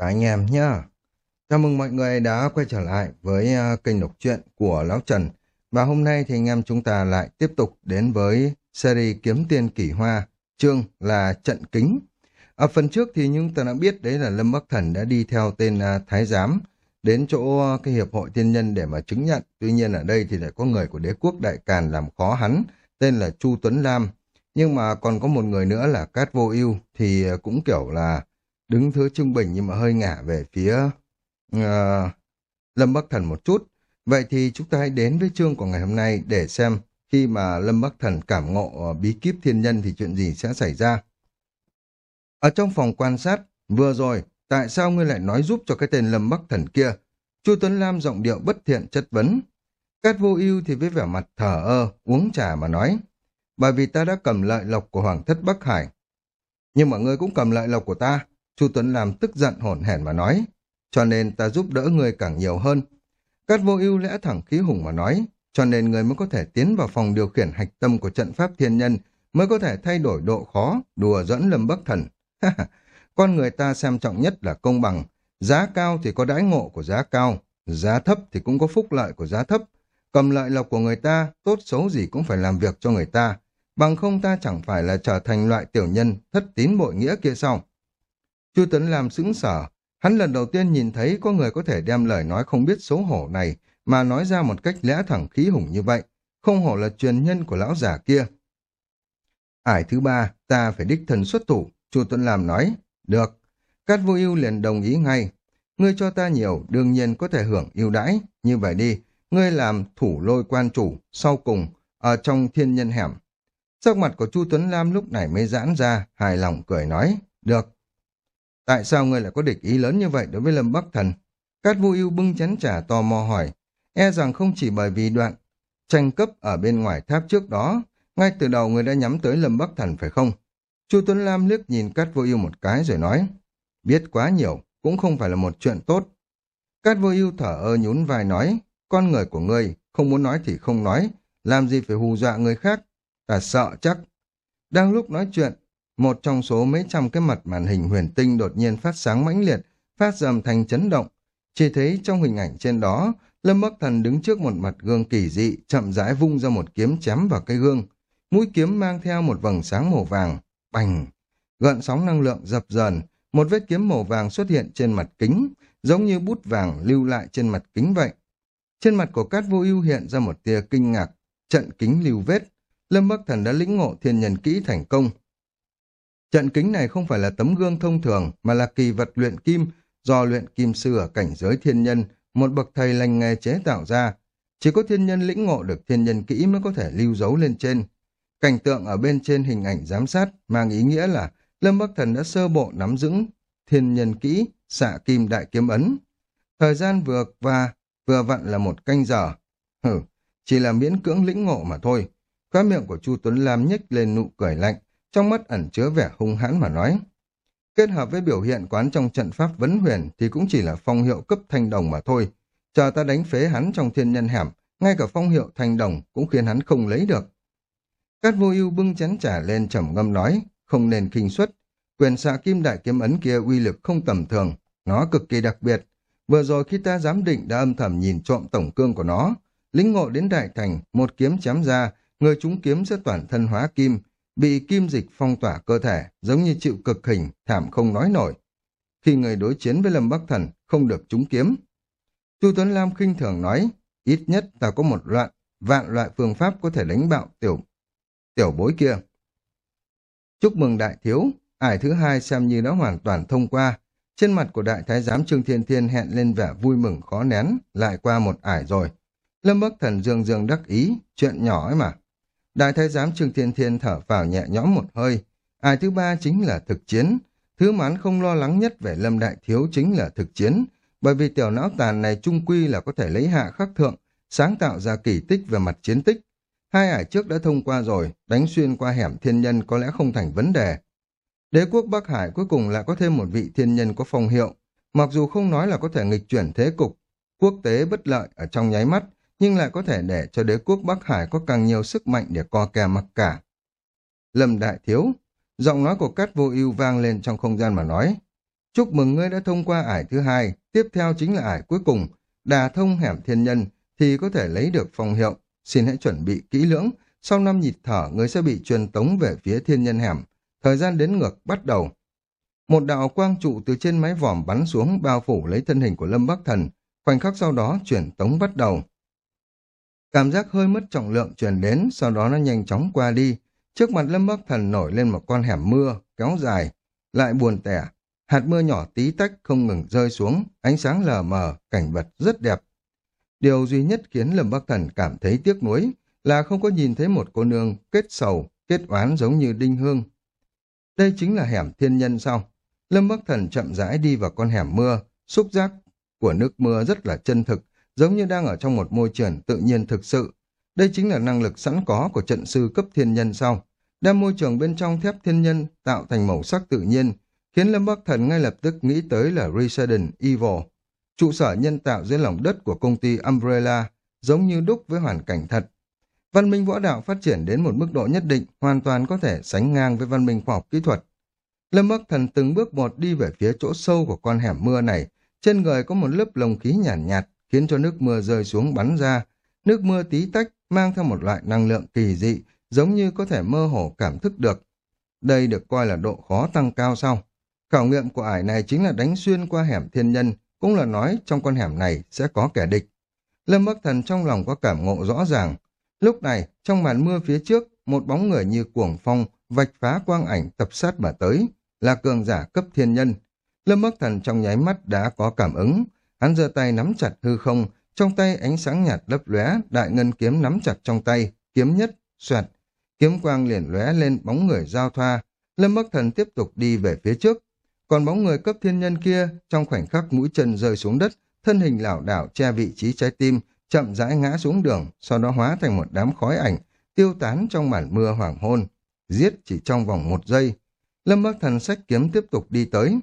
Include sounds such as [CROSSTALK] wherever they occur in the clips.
Chào anh em nhá. Chào mừng mọi người đã quay trở lại với à, kênh đọc truyện của Lão Trần. Và hôm nay thì anh em chúng ta lại tiếp tục đến với series Kiếm Tiên Kỷ Hoa, chương là Trận Kính. Ở phần trước thì chúng ta đã biết đấy là Lâm Bắc Thần đã đi theo tên à, Thái Giám đến chỗ à, cái Hiệp hội Tiên Nhân để mà chứng nhận. Tuy nhiên ở đây thì lại có người của đế quốc Đại Càn làm khó hắn, tên là Chu Tuấn Lam. Nhưng mà còn có một người nữa là Cát Vô Ưu thì cũng kiểu là đứng thứ trung bình nhưng mà hơi ngả về phía uh, Lâm Bắc Thần một chút. Vậy thì chúng ta hãy đến với chương của ngày hôm nay để xem khi mà Lâm Bắc Thần cảm ngộ ờ, bí kíp thiên nhân thì chuyện gì sẽ xảy ra. Ở trong phòng quan sát, vừa rồi, tại sao ngươi lại nói giúp cho cái tên Lâm Bắc Thần kia? Chu Tuấn Lam giọng điệu bất thiện chất vấn. Cát vô ưu thì với vẻ mặt thở ơ, uống trà mà nói. Bởi vì ta đã cầm lợi lộc của Hoàng thất Bắc Hải. Nhưng mà ngươi cũng cầm lợi lộc của ta. Chu Tuấn Lam tức giận hổn hển mà nói, cho nên ta giúp đỡ người càng nhiều hơn. Cát vô ưu lẽ thẳng khí hùng mà nói, cho nên người mới có thể tiến vào phòng điều khiển hạch tâm của trận pháp thiên nhân, mới có thể thay đổi độ khó, đùa dẫn lâm bất thần. [LAUGHS] Con người ta xem trọng nhất là công bằng, giá cao thì có đãi ngộ của giá cao, giá thấp thì cũng có phúc lợi của giá thấp. Cầm lợi lộc của người ta, tốt xấu gì cũng phải làm việc cho người ta, bằng không ta chẳng phải là trở thành loại tiểu nhân thất tín bội nghĩa kia sao? Chu Tuấn Lam sững sở, hắn lần đầu tiên nhìn thấy có người có thể đem lời nói không biết xấu hổ này mà nói ra một cách lẽ thẳng khí hùng như vậy, không hổ là truyền nhân của lão giả kia. Ải thứ ba, ta phải đích thân xuất thủ, Chu Tuấn Lam nói, được. Cát vô ưu liền đồng ý ngay, ngươi cho ta nhiều, đương nhiên có thể hưởng ưu đãi, như vậy đi, ngươi làm thủ lôi quan chủ, sau cùng, ở trong thiên nhân hẻm. Sắc mặt của Chu Tuấn Lam lúc này mới giãn ra, hài lòng cười nói, được, Tại sao ngươi lại có địch ý lớn như vậy đối với Lâm Bắc Thần? Cát Vu Yêu bưng chén trà tò mò hỏi, e rằng không chỉ bởi vì đoạn tranh cấp ở bên ngoài tháp trước đó, ngay từ đầu người đã nhắm tới Lâm Bắc Thần phải không? Chu Tuấn Lam liếc nhìn Cát Vô Yêu một cái rồi nói, biết quá nhiều cũng không phải là một chuyện tốt. Cát Vô Yêu thở ơ nhún vai nói, con người của ngươi không muốn nói thì không nói, làm gì phải hù dọa người khác, ta sợ chắc. Đang lúc nói chuyện, một trong số mấy trăm cái mặt màn hình huyền tinh đột nhiên phát sáng mãnh liệt, phát dầm thành chấn động. Chỉ thấy trong hình ảnh trên đó, Lâm Bắc Thần đứng trước một mặt gương kỳ dị, chậm rãi vung ra một kiếm chém vào cái gương. Mũi kiếm mang theo một vầng sáng màu vàng, bành. Gợn sóng năng lượng dập dờn, một vết kiếm màu vàng xuất hiện trên mặt kính, giống như bút vàng lưu lại trên mặt kính vậy. Trên mặt của Cát Vô Ưu hiện ra một tia kinh ngạc, trận kính lưu vết. Lâm Bắc Thần đã lĩnh ngộ thiên nhân kỹ thành công, Trận kính này không phải là tấm gương thông thường, mà là kỳ vật luyện kim do luyện kim sư ở cảnh giới thiên nhân, một bậc thầy lành nghề chế tạo ra. Chỉ có thiên nhân lĩnh ngộ được thiên nhân kỹ mới có thể lưu dấu lên trên. Cảnh tượng ở bên trên hình ảnh giám sát mang ý nghĩa là Lâm Bắc Thần đã sơ bộ nắm giữ thiên nhân kỹ, xạ kim đại kiếm ấn. Thời gian vừa và vừa vặn là một canh giờ. Hử, chỉ là miễn cưỡng lĩnh ngộ mà thôi. Khóa miệng của Chu Tuấn Lam nhếch lên nụ cười lạnh trong mắt ẩn chứa vẻ hung hãn mà nói. Kết hợp với biểu hiện quán trong trận pháp vấn huyền thì cũng chỉ là phong hiệu cấp thanh đồng mà thôi. Chờ ta đánh phế hắn trong thiên nhân hẻm, ngay cả phong hiệu thanh đồng cũng khiến hắn không lấy được. Cát vô ưu bưng chén trả lên trầm ngâm nói, không nên kinh suất. Quyền xạ kim đại kiếm ấn kia uy lực không tầm thường, nó cực kỳ đặc biệt. Vừa rồi khi ta giám định đã âm thầm nhìn trộm tổng cương của nó, lính ngộ đến đại thành, một kiếm chém ra, người chúng kiếm sẽ toàn thân hóa kim, bị kim dịch phong tỏa cơ thể, giống như chịu cực hình, thảm không nói nổi. Khi người đối chiến với Lâm Bắc Thần, không được trúng kiếm. Chu Tuấn Lam khinh thường nói, ít nhất ta có một loạn, vạn loại phương pháp có thể đánh bạo tiểu tiểu bối kia. Chúc mừng đại thiếu, ải thứ hai xem như đã hoàn toàn thông qua. Trên mặt của đại thái giám Trương Thiên Thiên hẹn lên vẻ vui mừng khó nén, lại qua một ải rồi. Lâm Bắc Thần dương dương đắc ý, chuyện nhỏ ấy mà. Đại thái giám Trương Thiên Thiên thở vào nhẹ nhõm một hơi. Ai thứ ba chính là thực chiến. Thứ mà hắn không lo lắng nhất về Lâm Đại Thiếu chính là thực chiến. Bởi vì tiểu não tàn này trung quy là có thể lấy hạ khắc thượng, sáng tạo ra kỳ tích về mặt chiến tích. Hai ải trước đã thông qua rồi, đánh xuyên qua hẻm thiên nhân có lẽ không thành vấn đề. Đế quốc Bắc Hải cuối cùng lại có thêm một vị thiên nhân có phong hiệu. Mặc dù không nói là có thể nghịch chuyển thế cục, quốc tế bất lợi ở trong nháy mắt, nhưng lại có thể để cho đế quốc Bắc Hải có càng nhiều sức mạnh để co kè mặc cả. Lâm Đại Thiếu, giọng nói của Cát Vô Ưu vang lên trong không gian mà nói, Chúc mừng ngươi đã thông qua ải thứ hai, tiếp theo chính là ải cuối cùng, đà thông hẻm thiên nhân, thì có thể lấy được phong hiệu. Xin hãy chuẩn bị kỹ lưỡng, sau năm nhịp thở ngươi sẽ bị truyền tống về phía thiên nhân hẻm. Thời gian đến ngược bắt đầu. Một đạo quang trụ từ trên mái vòm bắn xuống bao phủ lấy thân hình của Lâm Bắc Thần, khoảnh khắc sau đó chuyển tống bắt đầu. Cảm giác hơi mất trọng lượng truyền đến, sau đó nó nhanh chóng qua đi. Trước mặt Lâm Bắc Thần nổi lên một con hẻm mưa, kéo dài, lại buồn tẻ. Hạt mưa nhỏ tí tách không ngừng rơi xuống, ánh sáng lờ mờ, cảnh vật rất đẹp. Điều duy nhất khiến Lâm Bắc Thần cảm thấy tiếc nuối là không có nhìn thấy một cô nương kết sầu, kết oán giống như Đinh Hương. Đây chính là hẻm thiên nhân sao? Lâm Bắc Thần chậm rãi đi vào con hẻm mưa, xúc giác của nước mưa rất là chân thực, giống như đang ở trong một môi trường tự nhiên thực sự. Đây chính là năng lực sẵn có của trận sư cấp thiên nhân sau. Đem môi trường bên trong thép thiên nhân tạo thành màu sắc tự nhiên, khiến Lâm Bắc Thần ngay lập tức nghĩ tới là Resident Evil, trụ sở nhân tạo dưới lòng đất của công ty Umbrella, giống như đúc với hoàn cảnh thật. Văn minh võ đạo phát triển đến một mức độ nhất định, hoàn toàn có thể sánh ngang với văn minh khoa học kỹ thuật. Lâm Bắc Thần từng bước một đi về phía chỗ sâu của con hẻm mưa này, trên người có một lớp lồng khí nhàn nhạt, nhạt, khiến cho nước mưa rơi xuống bắn ra. Nước mưa tí tách mang theo một loại năng lượng kỳ dị, giống như có thể mơ hồ cảm thức được. Đây được coi là độ khó tăng cao sau. Khảo nghiệm của ải này chính là đánh xuyên qua hẻm thiên nhân, cũng là nói trong con hẻm này sẽ có kẻ địch. Lâm Bắc Thần trong lòng có cảm ngộ rõ ràng. Lúc này, trong màn mưa phía trước, một bóng người như cuồng phong vạch phá quang ảnh tập sát mà tới, là cường giả cấp thiên nhân. Lâm Bắc Thần trong nháy mắt đã có cảm ứng, hắn giơ tay nắm chặt hư không, trong tay ánh sáng nhạt lấp lóe, đại ngân kiếm nắm chặt trong tay, kiếm nhất, xoẹt, kiếm quang liền lóe lên bóng người giao thoa. Lâm Bắc Thần tiếp tục đi về phía trước, còn bóng người cấp thiên nhân kia, trong khoảnh khắc mũi chân rơi xuống đất, thân hình lảo đảo che vị trí trái tim, chậm rãi ngã xuống đường, sau đó hóa thành một đám khói ảnh, tiêu tán trong màn mưa hoàng hôn. Giết chỉ trong vòng một giây. Lâm Bắc Thần sách kiếm tiếp tục đi tới.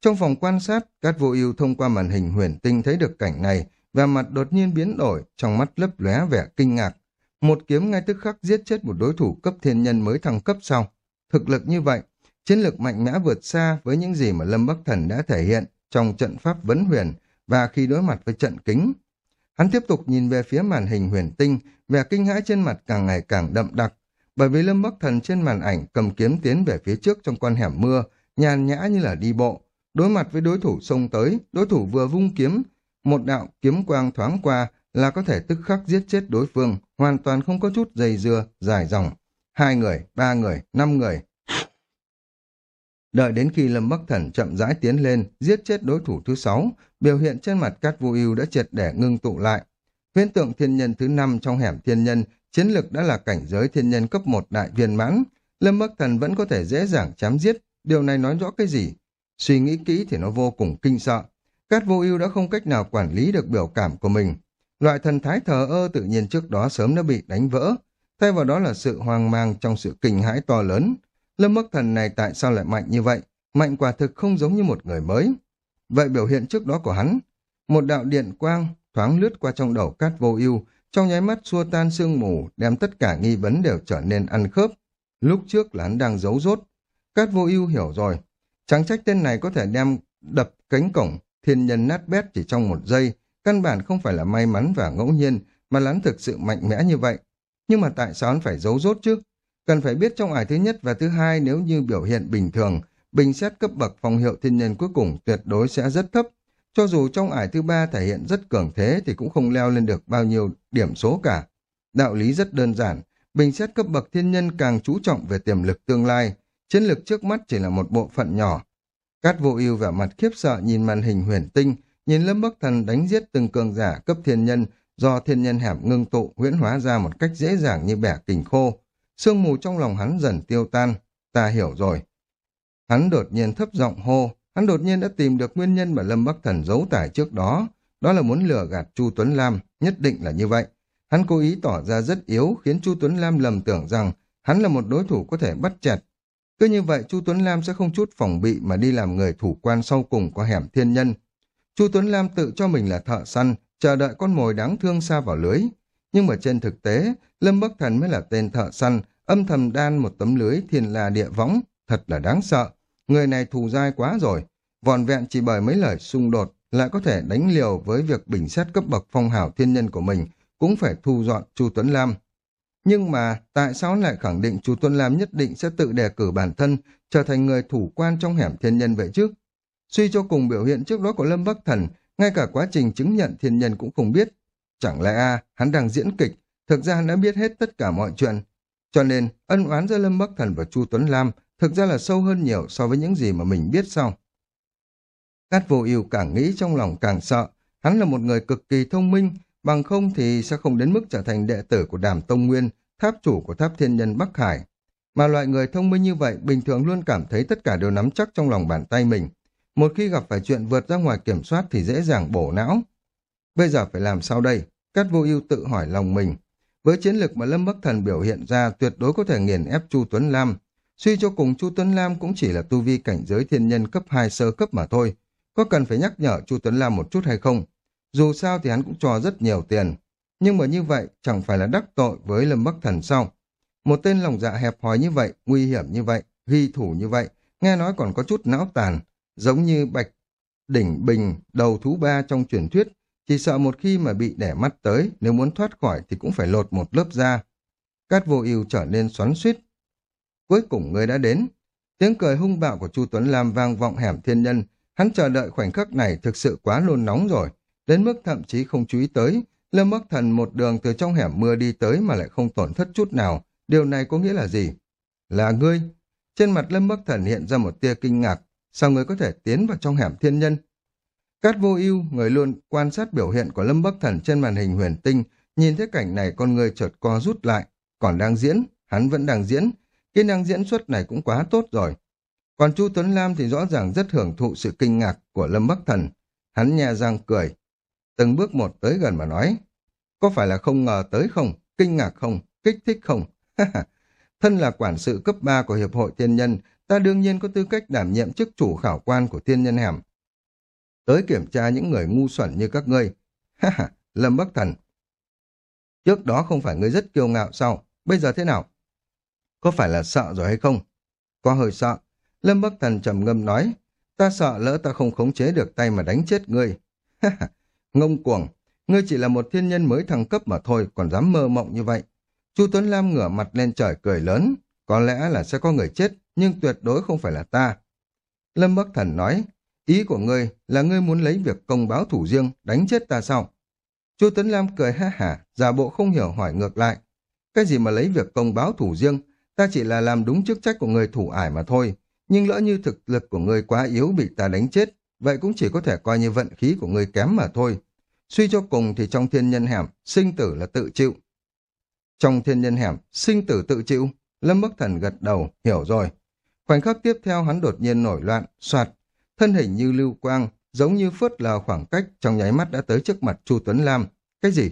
Trong phòng quan sát, Cát Vô Ưu thông qua màn hình huyền tinh thấy được cảnh này, và mặt đột nhiên biến đổi, trong mắt lấp lóe vẻ kinh ngạc. Một kiếm ngay tức khắc giết chết một đối thủ cấp thiên nhân mới thăng cấp sau. Thực lực như vậy, chiến lược mạnh mẽ vượt xa với những gì mà Lâm Bắc Thần đã thể hiện trong trận pháp vấn huyền và khi đối mặt với trận kính. Hắn tiếp tục nhìn về phía màn hình huyền tinh, vẻ kinh hãi trên mặt càng ngày càng đậm đặc, bởi vì Lâm Bắc Thần trên màn ảnh cầm kiếm tiến về phía trước trong con hẻm mưa, nhàn nhã như là đi bộ. Đối mặt với đối thủ xông tới, đối thủ vừa vung kiếm, một đạo kiếm quang thoáng qua là có thể tức khắc giết chết đối phương, hoàn toàn không có chút dây dưa, dài dòng. Hai người, ba người, năm người, Đợi đến khi Lâm Bắc Thần chậm rãi tiến lên, giết chết đối thủ thứ sáu, biểu hiện trên mặt Cát Vô Ưu đã triệt để ngưng tụ lại. Huyễn tượng thiên nhân thứ năm trong hẻm thiên nhân, chiến lực đã là cảnh giới thiên nhân cấp một đại viên mãn. Lâm Bắc Thần vẫn có thể dễ dàng chém giết, điều này nói rõ cái gì? Suy nghĩ kỹ thì nó vô cùng kinh sợ. Cát Vô Ưu đã không cách nào quản lý được biểu cảm của mình. Loại thần thái thờ ơ tự nhiên trước đó sớm đã bị đánh vỡ, thay vào đó là sự hoang mang trong sự kinh hãi to lớn. Lâm Bắc Thần này tại sao lại mạnh như vậy? Mạnh quả thực không giống như một người mới. Vậy biểu hiện trước đó của hắn, một đạo điện quang thoáng lướt qua trong đầu cát vô ưu, trong nháy mắt xua tan sương mù, đem tất cả nghi vấn đều trở nên ăn khớp. Lúc trước là hắn đang giấu rốt. Cát vô ưu hiểu rồi. Chẳng trách tên này có thể đem đập cánh cổng, thiên nhân nát bét chỉ trong một giây. Căn bản không phải là may mắn và ngẫu nhiên, mà hắn thực sự mạnh mẽ như vậy. Nhưng mà tại sao hắn phải giấu rốt chứ? Cần phải biết trong ải thứ nhất và thứ hai nếu như biểu hiện bình thường, bình xét cấp bậc phòng hiệu thiên nhân cuối cùng tuyệt đối sẽ rất thấp. Cho dù trong ải thứ ba thể hiện rất cường thế thì cũng không leo lên được bao nhiêu điểm số cả. Đạo lý rất đơn giản, bình xét cấp bậc thiên nhân càng chú trọng về tiềm lực tương lai, chiến lược trước mắt chỉ là một bộ phận nhỏ. Cát vô ưu vẻ mặt khiếp sợ nhìn màn hình huyền tinh, nhìn Lâm Bắc Thần đánh giết từng cường giả cấp thiên nhân do thiên nhân hẻm ngưng tụ huyễn hóa ra một cách dễ dàng như bẻ kình khô. Sương mù trong lòng hắn dần tiêu tan, ta hiểu rồi. Hắn đột nhiên thấp giọng hô, hắn đột nhiên đã tìm được nguyên nhân mà Lâm Bắc Thần giấu tải trước đó, đó là muốn lừa gạt Chu Tuấn Lam, nhất định là như vậy. Hắn cố ý tỏ ra rất yếu khiến Chu Tuấn Lam lầm tưởng rằng hắn là một đối thủ có thể bắt chẹt. Cứ như vậy Chu Tuấn Lam sẽ không chút phòng bị mà đi làm người thủ quan sau cùng của hẻm thiên nhân. Chu Tuấn Lam tự cho mình là thợ săn, chờ đợi con mồi đáng thương xa vào lưới. Nhưng mà trên thực tế, Lâm Bắc Thần mới là tên thợ săn, âm thầm đan một tấm lưới thiên la địa võng, thật là đáng sợ. Người này thù dai quá rồi. vòn vẹn chỉ bởi mấy lời xung đột lại có thể đánh liều với việc bình xét cấp bậc phong hào thiên nhân của mình, cũng phải thu dọn Chu Tuấn Lam. Nhưng mà tại sao lại khẳng định Chu Tuấn Lam nhất định sẽ tự đề cử bản thân trở thành người thủ quan trong hẻm thiên nhân vậy chứ? Suy cho cùng biểu hiện trước đó của Lâm Bắc Thần, ngay cả quá trình chứng nhận thiên nhân cũng không biết. Chẳng lẽ a hắn đang diễn kịch, thực ra hắn đã biết hết tất cả mọi chuyện. Cho nên, ân oán giữa Lâm Bắc Thần và Chu Tuấn Lam thực ra là sâu hơn nhiều so với những gì mà mình biết sau. Cát vô ưu càng nghĩ trong lòng càng sợ, hắn là một người cực kỳ thông minh, bằng không thì sẽ không đến mức trở thành đệ tử của đàm Tông Nguyên, tháp chủ của tháp thiên nhân Bắc Hải. Mà loại người thông minh như vậy bình thường luôn cảm thấy tất cả đều nắm chắc trong lòng bàn tay mình. Một khi gặp phải chuyện vượt ra ngoài kiểm soát thì dễ dàng bổ não. Bây giờ phải làm sao đây? Cát vô ưu tự hỏi lòng mình. Với chiến lược mà Lâm Bắc Thần biểu hiện ra tuyệt đối có thể nghiền ép Chu Tuấn Lam. Suy cho cùng Chu Tuấn Lam cũng chỉ là tu vi cảnh giới thiên nhân cấp 2 sơ cấp mà thôi. Có cần phải nhắc nhở Chu Tuấn Lam một chút hay không? Dù sao thì hắn cũng cho rất nhiều tiền. Nhưng mà như vậy chẳng phải là đắc tội với Lâm Bắc Thần sao? Một tên lòng dạ hẹp hòi như vậy, nguy hiểm như vậy, ghi thủ như vậy, nghe nói còn có chút não tàn, giống như bạch đỉnh bình đầu thú ba trong truyền thuyết, chỉ sợ một khi mà bị đẻ mắt tới, nếu muốn thoát khỏi thì cũng phải lột một lớp da. Cát vô ưu trở nên xoắn suýt. Cuối cùng người đã đến. Tiếng cười hung bạo của Chu Tuấn Lam vang vọng hẻm thiên nhân, hắn chờ đợi khoảnh khắc này thực sự quá nôn nóng rồi, đến mức thậm chí không chú ý tới, Lâm Bắc Thần một đường từ trong hẻm mưa đi tới mà lại không tổn thất chút nào, điều này có nghĩa là gì? Là ngươi. Trên mặt Lâm Bắc Thần hiện ra một tia kinh ngạc, sao ngươi có thể tiến vào trong hẻm thiên nhân? Cát vô ưu người luôn quan sát biểu hiện của Lâm Bắc Thần trên màn hình huyền tinh, nhìn thấy cảnh này con người chợt co rút lại, còn đang diễn, hắn vẫn đang diễn, kỹ năng diễn xuất này cũng quá tốt rồi. Còn Chu Tuấn Lam thì rõ ràng rất hưởng thụ sự kinh ngạc của Lâm Bắc Thần, hắn nhè răng cười, từng bước một tới gần mà nói, có phải là không ngờ tới không, kinh ngạc không, kích thích không? Thân là quản sự cấp 3 của Hiệp hội Thiên Nhân, ta đương nhiên có tư cách đảm nhiệm chức chủ khảo quan của Thiên Nhân Hẻm, tới kiểm tra những người ngu xuẩn như các ngươi. Ha ha, Lâm Bắc Thần. Trước đó không phải ngươi rất kiêu ngạo sao? Bây giờ thế nào? Có phải là sợ rồi hay không? Có hơi sợ. Lâm Bắc Thần trầm ngâm nói. Ta sợ lỡ ta không khống chế được tay mà đánh chết ngươi. Ha ha, ngông cuồng. Ngươi chỉ là một thiên nhân mới thăng cấp mà thôi, còn dám mơ mộng như vậy. Chu Tuấn Lam ngửa mặt lên trời cười lớn. Có lẽ là sẽ có người chết, nhưng tuyệt đối không phải là ta. Lâm Bắc Thần nói, Ý của ngươi là ngươi muốn lấy việc công báo thủ riêng, đánh chết ta sao? Chu Tuấn Lam cười ha hả, giả bộ không hiểu hỏi ngược lại. Cái gì mà lấy việc công báo thủ riêng? Ta chỉ là làm đúng chức trách của người thủ ải mà thôi. Nhưng lỡ như thực lực của ngươi quá yếu bị ta đánh chết, vậy cũng chỉ có thể coi như vận khí của ngươi kém mà thôi. Suy cho cùng thì trong thiên nhân hẻm, sinh tử là tự chịu. Trong thiên nhân hẻm, sinh tử tự chịu. Lâm Bắc Thần gật đầu, hiểu rồi. Khoảnh khắc tiếp theo hắn đột nhiên nổi loạn, soạt, thân hình như lưu quang, giống như phớt lờ khoảng cách, trong nháy mắt đã tới trước mặt Chu Tuấn Lam. Cái gì?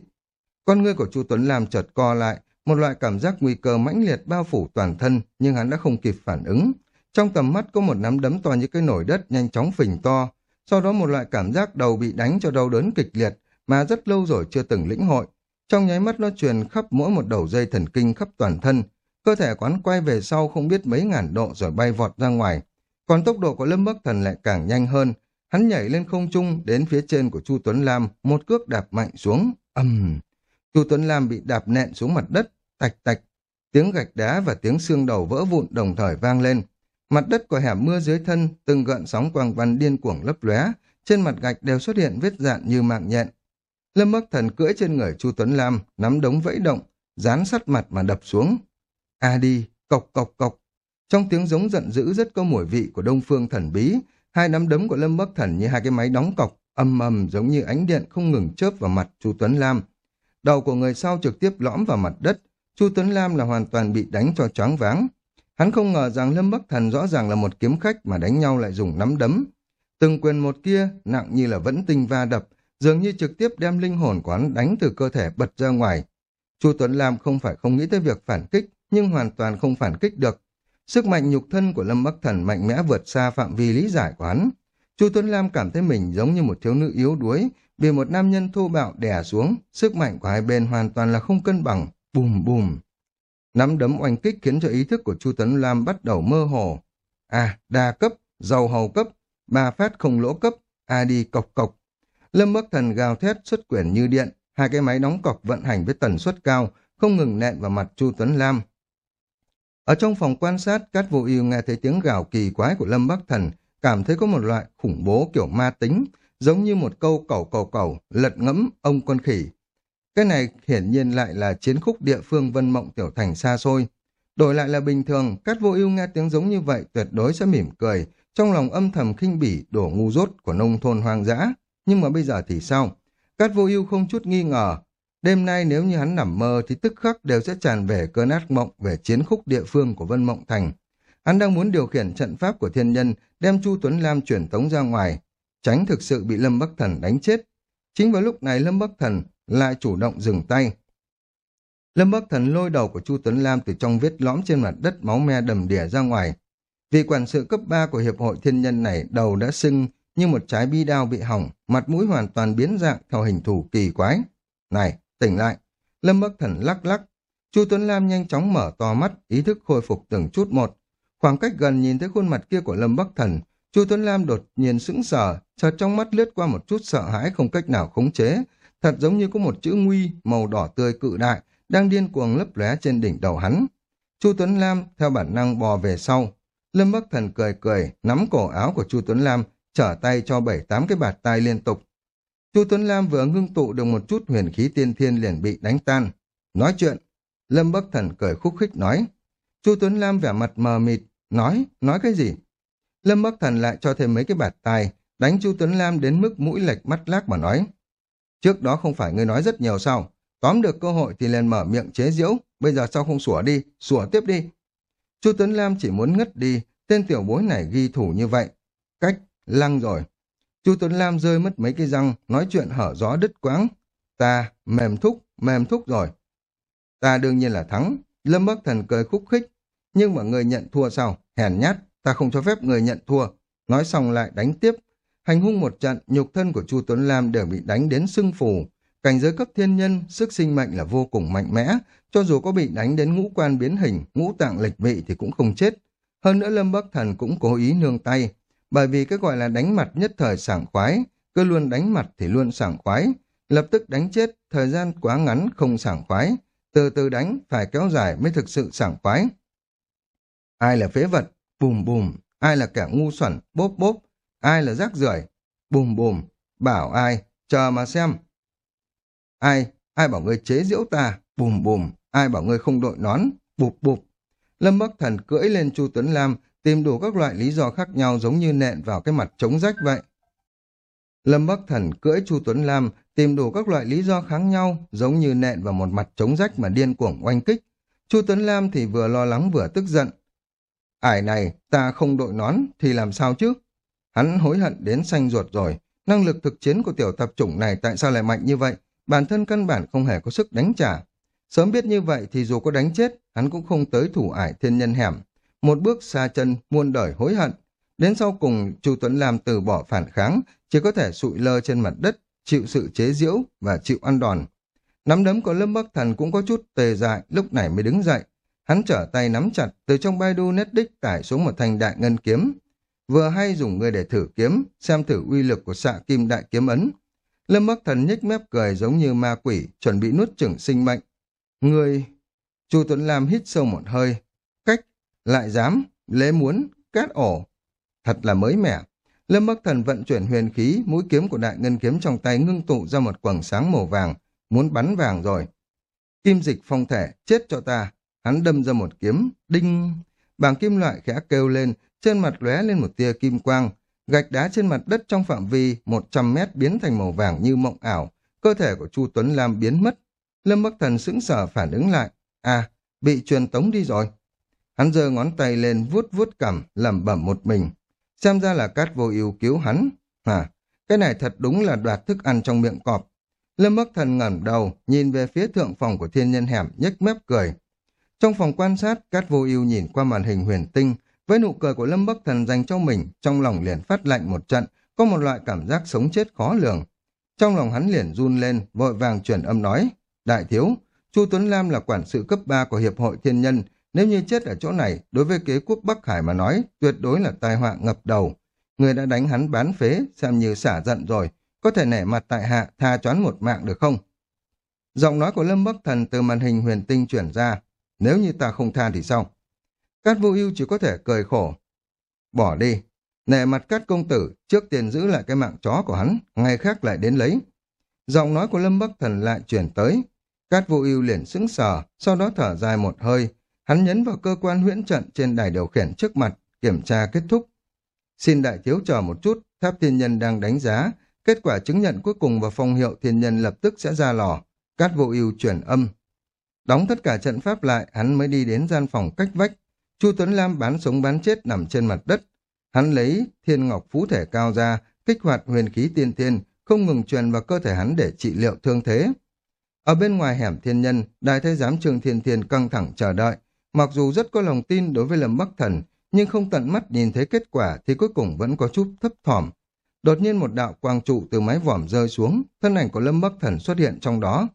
Con ngươi của Chu Tuấn Lam chợt co lại, một loại cảm giác nguy cơ mãnh liệt bao phủ toàn thân, nhưng hắn đã không kịp phản ứng. Trong tầm mắt có một nắm đấm to như cái nổi đất nhanh chóng phình to, sau đó một loại cảm giác đầu bị đánh cho đau đớn kịch liệt, mà rất lâu rồi chưa từng lĩnh hội. Trong nháy mắt nó truyền khắp mỗi một đầu dây thần kinh khắp toàn thân, cơ thể quán quay về sau không biết mấy ngàn độ rồi bay vọt ra ngoài, còn tốc độ của Lâm Bắc Thần lại càng nhanh hơn. Hắn nhảy lên không trung đến phía trên của Chu Tuấn Lam, một cước đạp mạnh xuống. ầm Chu Tuấn Lam bị đạp nện xuống mặt đất, tạch tạch. Tiếng gạch đá và tiếng xương đầu vỡ vụn đồng thời vang lên. Mặt đất của hẻm mưa dưới thân, từng gợn sóng quang văn điên cuồng lấp lóe, trên mặt gạch đều xuất hiện vết dạn như mạng nhện. Lâm Bắc Thần cưỡi trên người Chu Tuấn Lam, nắm đống vẫy động, dán sắt mặt mà đập xuống. A đi, cộc cộc cộc, trong tiếng giống giận dữ rất có mùi vị của đông phương thần bí, hai nắm đấm của Lâm Bắc Thần như hai cái máy đóng cọc, âm ầm giống như ánh điện không ngừng chớp vào mặt Chu Tuấn Lam. Đầu của người sau trực tiếp lõm vào mặt đất, Chu Tuấn Lam là hoàn toàn bị đánh cho choáng váng. Hắn không ngờ rằng Lâm Bắc Thần rõ ràng là một kiếm khách mà đánh nhau lại dùng nắm đấm. Từng quyền một kia nặng như là vẫn tinh va đập, dường như trực tiếp đem linh hồn của hắn đánh từ cơ thể bật ra ngoài. Chu Tuấn Lam không phải không nghĩ tới việc phản kích, nhưng hoàn toàn không phản kích được. Sức mạnh nhục thân của Lâm Bắc Thần mạnh mẽ vượt xa phạm vi lý giải của hắn. Chu Tuấn Lam cảm thấy mình giống như một thiếu nữ yếu đuối, bị một nam nhân thô bạo đè xuống, sức mạnh của hai bên hoàn toàn là không cân bằng, bùm bùm. Nắm đấm oanh kích khiến cho ý thức của Chu Tuấn Lam bắt đầu mơ hồ. À, đa cấp, giàu hầu cấp, ba phát không lỗ cấp, a đi cộc cộc. Lâm Bắc Thần gào thét xuất quyển như điện, hai cái máy đóng cọc vận hành với tần suất cao, không ngừng nện vào mặt Chu Tuấn Lam. Ở trong phòng quan sát, Cát Vô Ưu nghe thấy tiếng gào kỳ quái của Lâm Bắc Thần, cảm thấy có một loại khủng bố kiểu ma tính, giống như một câu cẩu cẩu cẩu, lật ngẫm ông con khỉ. Cái này hiển nhiên lại là chiến khúc địa phương Vân Mộng Tiểu Thành xa xôi. Đổi lại là bình thường, Cát Vô Ưu nghe tiếng giống như vậy tuyệt đối sẽ mỉm cười, trong lòng âm thầm khinh bỉ đổ ngu dốt của nông thôn hoang dã. Nhưng mà bây giờ thì sao? Cát Vô Ưu không chút nghi ngờ, đêm nay nếu như hắn nằm mơ thì tức khắc đều sẽ tràn về cơn ác mộng về chiến khúc địa phương của Vân Mộng Thành. Hắn đang muốn điều khiển trận pháp của thiên nhân, đem Chu Tuấn Lam chuyển tống ra ngoài, tránh thực sự bị Lâm Bắc Thần đánh chết. Chính vào lúc này Lâm Bắc Thần lại chủ động dừng tay. Lâm Bắc Thần lôi đầu của Chu Tuấn Lam từ trong vết lõm trên mặt đất máu me đầm đìa ra ngoài. Vị quản sự cấp 3 của Hiệp hội Thiên Nhân này đầu đã sưng như một trái bi đao bị hỏng, mặt mũi hoàn toàn biến dạng theo hình thù kỳ quái. Này, tỉnh lại. Lâm Bắc Thần lắc lắc. Chu Tuấn Lam nhanh chóng mở to mắt, ý thức khôi phục từng chút một. Khoảng cách gần nhìn thấy khuôn mặt kia của Lâm Bắc Thần, Chu Tuấn Lam đột nhiên sững sờ, chợt trong mắt lướt qua một chút sợ hãi không cách nào khống chế, thật giống như có một chữ nguy màu đỏ tươi cự đại đang điên cuồng lấp lóe trên đỉnh đầu hắn. Chu Tuấn Lam theo bản năng bò về sau. Lâm Bắc Thần cười cười, nắm cổ áo của Chu Tuấn Lam, trở tay cho bảy tám cái bạt tay liên tục. Chu Tuấn Lam vừa ngưng tụ được một chút huyền khí tiên thiên liền bị đánh tan. Nói chuyện, Lâm Bắc Thần cười khúc khích nói. Chu Tuấn Lam vẻ mặt mờ mịt, nói, nói cái gì? Lâm Bắc Thần lại cho thêm mấy cái bạt tay, đánh Chu Tuấn Lam đến mức mũi lệch mắt lác mà nói. Trước đó không phải ngươi nói rất nhiều sao? Tóm được cơ hội thì liền mở miệng chế giễu, bây giờ sao không sủa đi, sủa tiếp đi. Chu Tuấn Lam chỉ muốn ngất đi, tên tiểu bối này ghi thủ như vậy. Cách, lăng rồi. Chu Tuấn Lam rơi mất mấy cái răng, nói chuyện hở gió đứt quáng. Ta, mềm thúc, mềm thúc rồi. Ta đương nhiên là thắng. Lâm Bắc Thần cười khúc khích. Nhưng mà người nhận thua sao? Hèn nhát, ta không cho phép người nhận thua. Nói xong lại đánh tiếp. Hành hung một trận, nhục thân của Chu Tuấn Lam đều bị đánh đến sưng phù. Cảnh giới cấp thiên nhân, sức sinh mệnh là vô cùng mạnh mẽ. Cho dù có bị đánh đến ngũ quan biến hình, ngũ tạng lệch vị thì cũng không chết. Hơn nữa Lâm Bắc Thần cũng cố ý nương tay, bởi vì cái gọi là đánh mặt nhất thời sảng khoái, cứ luôn đánh mặt thì luôn sảng khoái, lập tức đánh chết, thời gian quá ngắn không sảng khoái, từ từ đánh phải kéo dài mới thực sự sảng khoái. Ai là phế vật? Bùm bùm. Ai là kẻ ngu xuẩn? Bốp bốp. Ai là rác rưởi? Bùm bùm. Bảo ai? Chờ mà xem. Ai? Ai bảo ngươi chế giễu ta? Bùm bùm. Ai bảo ngươi không đội nón? Bụp bụp. Lâm Bắc Thần cưỡi lên Chu Tuấn Lam, tìm đủ các loại lý do khác nhau giống như nện vào cái mặt trống rách vậy. Lâm Bắc Thần cưỡi Chu Tuấn Lam tìm đủ các loại lý do kháng nhau giống như nện vào một mặt trống rách mà điên cuồng oanh kích. Chu Tuấn Lam thì vừa lo lắng vừa tức giận. Ải này, ta không đội nón thì làm sao chứ? Hắn hối hận đến xanh ruột rồi. Năng lực thực chiến của tiểu tập chủng này tại sao lại mạnh như vậy? Bản thân căn bản không hề có sức đánh trả. Sớm biết như vậy thì dù có đánh chết, hắn cũng không tới thủ ải thiên nhân hẻm. Một bước xa chân, muôn đời hối hận. Đến sau cùng, Chu Tuấn Lam từ bỏ phản kháng, chỉ có thể sụi lơ trên mặt đất, chịu sự chế giễu và chịu ăn đòn. Nắm đấm của Lâm Bắc Thần cũng có chút tê dại, lúc này mới đứng dậy. Hắn trở tay nắm chặt, từ trong Baidu đích tải xuống một thanh đại ngân kiếm. Vừa hay dùng người để thử kiếm, xem thử uy lực của xạ kim đại kiếm ấn. Lâm Bắc Thần nhếch mép cười giống như ma quỷ, chuẩn bị nuốt chửng sinh mệnh. Người... Chu Tuấn Lam hít sâu một hơi. Lại dám, lễ muốn, cát ổ. Thật là mới mẻ. Lâm Bắc Thần vận chuyển huyền khí, mũi kiếm của đại ngân kiếm trong tay ngưng tụ ra một quầng sáng màu vàng, muốn bắn vàng rồi. Kim dịch phong thể, chết cho ta. Hắn đâm ra một kiếm, đinh. Bảng kim loại khẽ kêu lên, trên mặt lóe lên một tia kim quang. Gạch đá trên mặt đất trong phạm vi 100 mét biến thành màu vàng như mộng ảo. Cơ thể của Chu Tuấn Lam biến mất. Lâm Bắc Thần sững sờ phản ứng lại. À, bị truyền tống đi rồi. Hắn giơ ngón tay lên vuốt vuốt cằm, lẩm bẩm một mình. Xem ra là cát vô ưu cứu hắn. à cái này thật đúng là đoạt thức ăn trong miệng cọp. Lâm Bắc Thần ngẩng đầu, nhìn về phía thượng phòng của thiên nhân hẻm, nhếch mép cười. Trong phòng quan sát, Cát Vô Ưu nhìn qua màn hình huyền tinh, với nụ cười của Lâm Bắc Thần dành cho mình, trong lòng liền phát lạnh một trận, có một loại cảm giác sống chết khó lường. Trong lòng hắn liền run lên, vội vàng chuyển âm nói, Đại thiếu, Chu Tuấn Lam là quản sự cấp 3 của Hiệp hội Thiên Nhân, nếu như chết ở chỗ này, đối với kế quốc Bắc Hải mà nói, tuyệt đối là tai họa ngập đầu. người đã đánh hắn bán phế, xem như xả giận rồi, có thể nể mặt tại hạ tha choán một mạng được không? Giọng nói của Lâm Bắc Thần từ màn hình huyền tinh chuyển ra, nếu như ta không tha thì sao? Cát vô ưu chỉ có thể cười khổ. Bỏ đi, nể mặt cát công tử, trước tiền giữ lại cái mạng chó của hắn, ngày khác lại đến lấy. Giọng nói của Lâm Bắc Thần lại chuyển tới. Cát vô ưu liền sững sờ, sau đó thở dài một hơi. Hắn nhấn vào cơ quan huyễn trận trên đài điều khiển trước mặt, kiểm tra kết thúc. Xin đại thiếu chờ một chút, tháp thiên nhân đang đánh giá. Kết quả chứng nhận cuối cùng và phong hiệu thiên nhân lập tức sẽ ra lò. Cát vô ưu chuyển âm. Đóng tất cả trận pháp lại, hắn mới đi đến gian phòng cách vách. Chu Tuấn Lam bán sống bán chết nằm trên mặt đất. Hắn lấy thiên ngọc phú thể cao ra, kích hoạt huyền khí tiên thiên, không ngừng truyền vào cơ thể hắn để trị liệu thương thế. Ở bên ngoài hẻm thiên nhân, đại thái giám trường Thiên Thiên căng thẳng chờ đợi. Mặc dù rất có lòng tin đối với Lâm Bắc Thần, nhưng không tận mắt nhìn thấy kết quả thì cuối cùng vẫn có chút thấp thỏm. Đột nhiên một đạo quang trụ từ mái vòm rơi xuống, thân ảnh của Lâm Bắc Thần xuất hiện trong đó.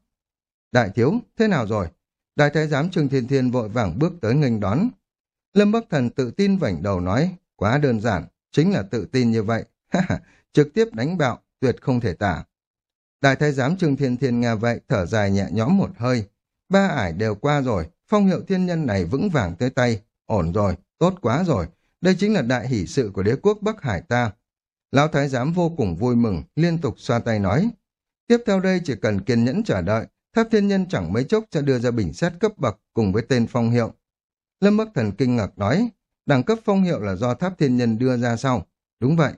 Đại thiếu, thế nào rồi? Đại thái giám Trương Thiên Thiên vội vàng bước tới nghênh đón. Lâm Bắc Thần tự tin vảnh đầu nói, quá đơn giản, chính là tự tin như vậy. [LAUGHS] Trực tiếp đánh bạo, tuyệt không thể tả. Đại thái giám Trương Thiên Thiên nghe vậy, thở dài nhẹ nhõm một hơi. Ba ải đều qua rồi, phong hiệu thiên nhân này vững vàng tới tay. Ổn rồi, tốt quá rồi. Đây chính là đại hỷ sự của đế quốc Bắc Hải ta. Lão thái giám vô cùng vui mừng, liên tục xoa tay nói. Tiếp theo đây chỉ cần kiên nhẫn chờ đợi, tháp thiên nhân chẳng mấy chốc sẽ đưa ra bình xét cấp bậc cùng với tên phong hiệu. Lâm Bắc Thần kinh ngạc nói, đẳng cấp phong hiệu là do tháp thiên nhân đưa ra sau. Đúng vậy.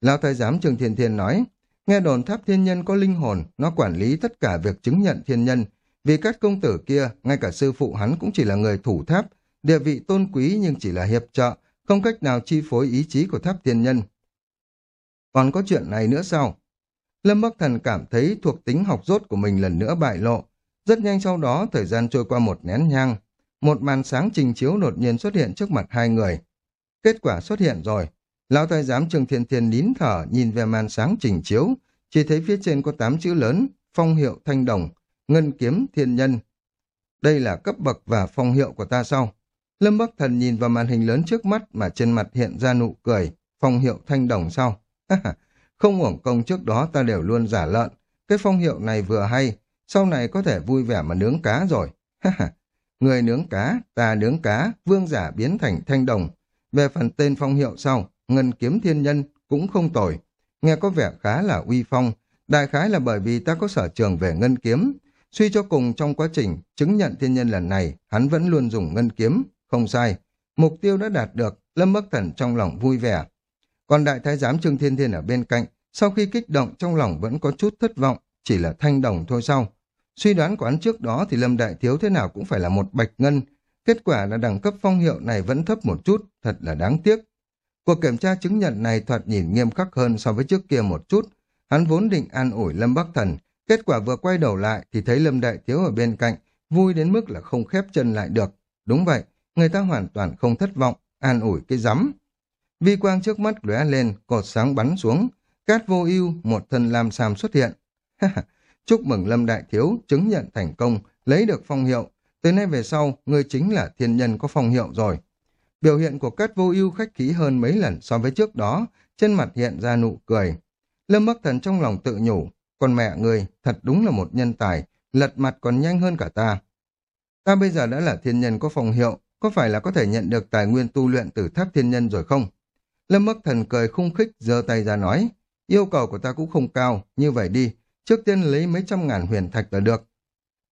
Lão thái giám Trương Thiên Thiên nói, nghe đồn tháp thiên nhân có linh hồn, nó quản lý tất cả việc chứng nhận thiên nhân. Vì các công tử kia, ngay cả sư phụ hắn cũng chỉ là người thủ tháp, địa vị tôn quý nhưng chỉ là hiệp trợ, không cách nào chi phối ý chí của tháp thiên nhân. Còn có chuyện này nữa sao? Lâm Bắc Thần cảm thấy thuộc tính học rốt của mình lần nữa bại lộ. Rất nhanh sau đó, thời gian trôi qua một nén nhang. Một màn sáng trình chiếu đột nhiên xuất hiện trước mặt hai người. Kết quả xuất hiện rồi. Lão thái giám Trương Thiên Thiên nín thở nhìn về màn sáng trình chiếu, chỉ thấy phía trên có tám chữ lớn, phong hiệu thanh đồng, ngân kiếm thiên nhân. Đây là cấp bậc và phong hiệu của ta sau. Lâm Bắc Thần nhìn vào màn hình lớn trước mắt mà trên mặt hiện ra nụ cười, phong hiệu thanh đồng sau. Không uổng công trước đó ta đều luôn giả lợn. Cái phong hiệu này vừa hay, sau này có thể vui vẻ mà nướng cá rồi. Người nướng cá, ta nướng cá, vương giả biến thành thanh đồng. Về phần tên phong hiệu sau, ngân kiếm thiên nhân, cũng không tồi. Nghe có vẻ khá là uy phong. Đại khái là bởi vì ta có sở trường về ngân kiếm. Suy cho cùng trong quá trình chứng nhận thiên nhân lần này, hắn vẫn luôn dùng ngân kiếm. Không sai. Mục tiêu đã đạt được, Lâm Bắc Thần trong lòng vui vẻ. Còn đại thái giám Trương Thiên Thiên ở bên cạnh, sau khi kích động trong lòng vẫn có chút thất vọng, chỉ là thanh đồng thôi sau. Suy đoán của hắn trước đó thì Lâm Đại Thiếu thế nào cũng phải là một bạch ngân. Kết quả là đẳng cấp phong hiệu này vẫn thấp một chút, thật là đáng tiếc. Cuộc kiểm tra chứng nhận này thoạt nhìn nghiêm khắc hơn so với trước kia một chút. Hắn vốn định an ủi Lâm Bắc Thần, kết quả vừa quay đầu lại thì thấy Lâm Đại Thiếu ở bên cạnh, vui đến mức là không khép chân lại được. Đúng vậy, người ta hoàn toàn không thất vọng, an ủi cái rắm. Vi quang trước mắt lóe lên, cột sáng bắn xuống. Cát vô ưu một thân lam sam xuất hiện. Chúc mừng Lâm Đại Thiếu chứng nhận thành công, lấy được phong hiệu. Từ nay về sau, ngươi chính là thiên nhân có phong hiệu rồi. Biểu hiện của Cát vô ưu khách khí hơn mấy lần so với trước đó, trên mặt hiện ra nụ cười. Lâm Bắc Thần trong lòng tự nhủ, con mẹ ngươi thật đúng là một nhân tài, lật mặt còn nhanh hơn cả ta. Ta bây giờ đã là thiên nhân có phòng hiệu, có phải là có thể nhận được tài nguyên tu luyện từ tháp thiên nhân rồi không? Lâm Bắc Thần cười khung khích, giơ tay ra nói, yêu cầu của ta cũng không cao, như vậy đi, trước tiên lấy mấy trăm ngàn huyền thạch là được.